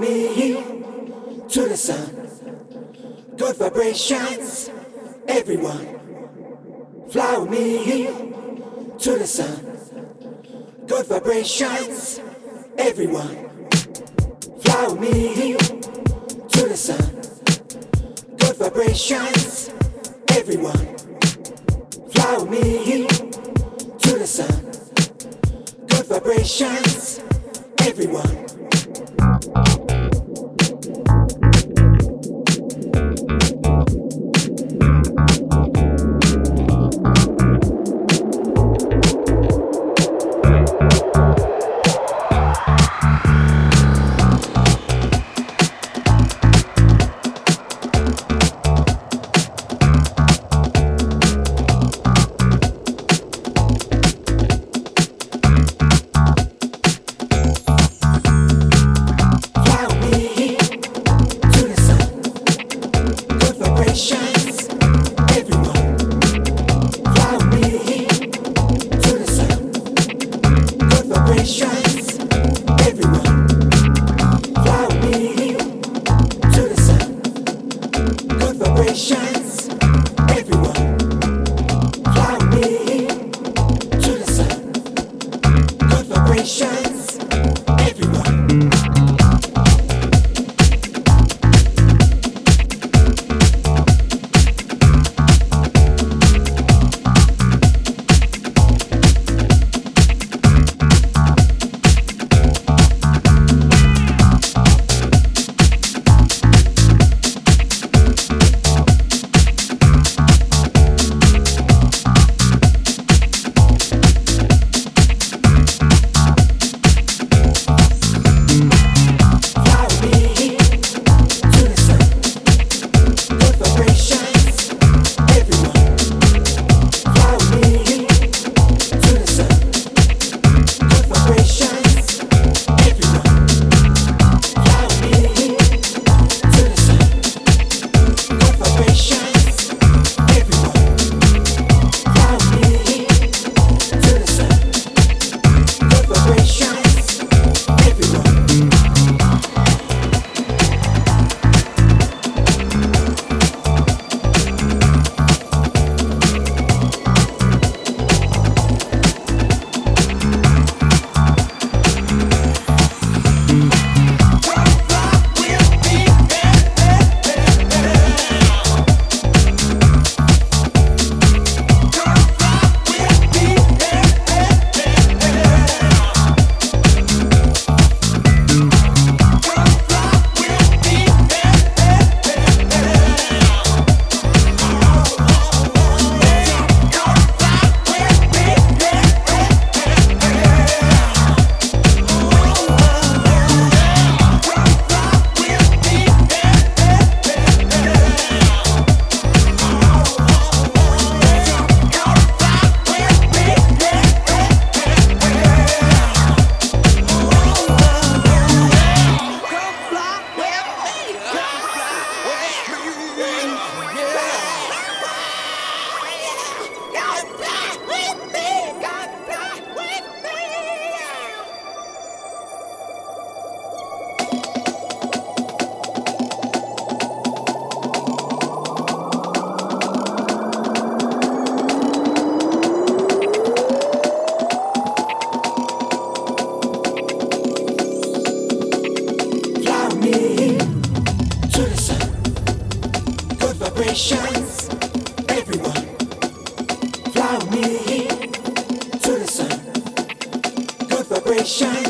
me to the sun. Good vibrations, everyone. Fly with me to the sun. Good vibrations, everyone. Fly with me to the sun. Good vibrations, everyone. Fly with me to the sun. Good vibrations, everyone. Nation. nations, everyone, fly with me to the sun. Good vibrations.